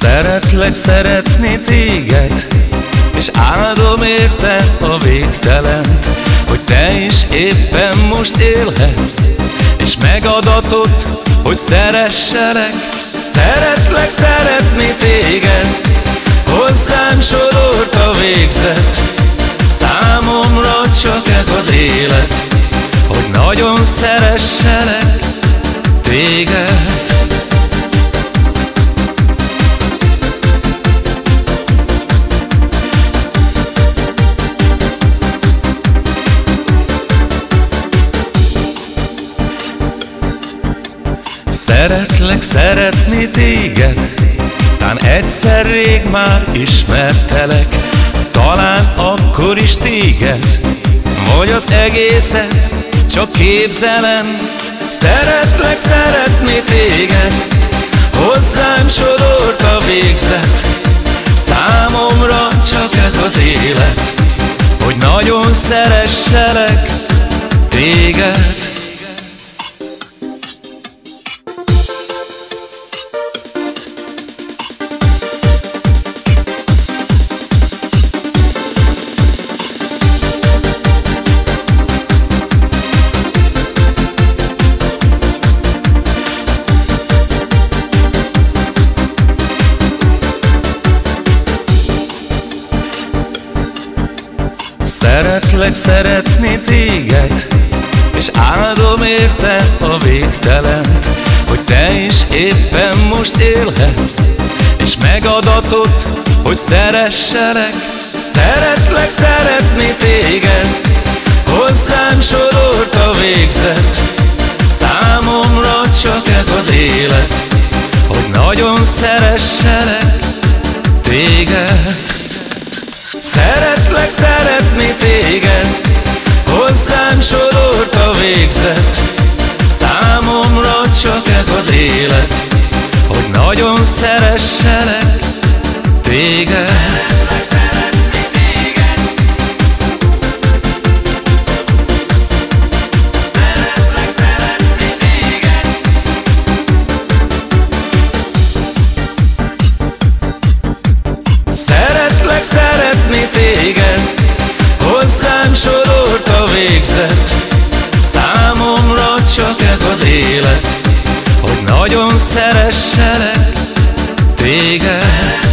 Szeretlek szeretni téged, és áldom érte a végtelent, hogy te is éppen most élhetsz, és megadatot, hogy szeresselek. Szeretlek szeretni téged, hozzám sorolt a végzet, számomra csak ez az élet, hogy nagyon szeresselek téged. Szeretlek szeretni téged, Tán egyszer rég már ismertelek, Talán akkor is téged, Vagy az egészet csak képzelem. Szeretlek szeretni téged, Hozzám sorolt a végzet, Számomra csak ez az élet, Hogy nagyon szeresselek Szeretlek szeretni téged, és áldom érte a végtelent, hogy te is éppen most élhetsz, és megadatot, hogy szeresselek. Szeretlek szeretni téged, hozzám sorolt a végzet, számomra csak ez az élet, hogy nagyon szeresselek téged. Szeretlek szeretni ez az élet, hogy nagyon szeresselek téged. Szeretlek szeretni téged, hozzám sorolt a végzet. Számomra csak ez az élet, nagyon szeresselek téged.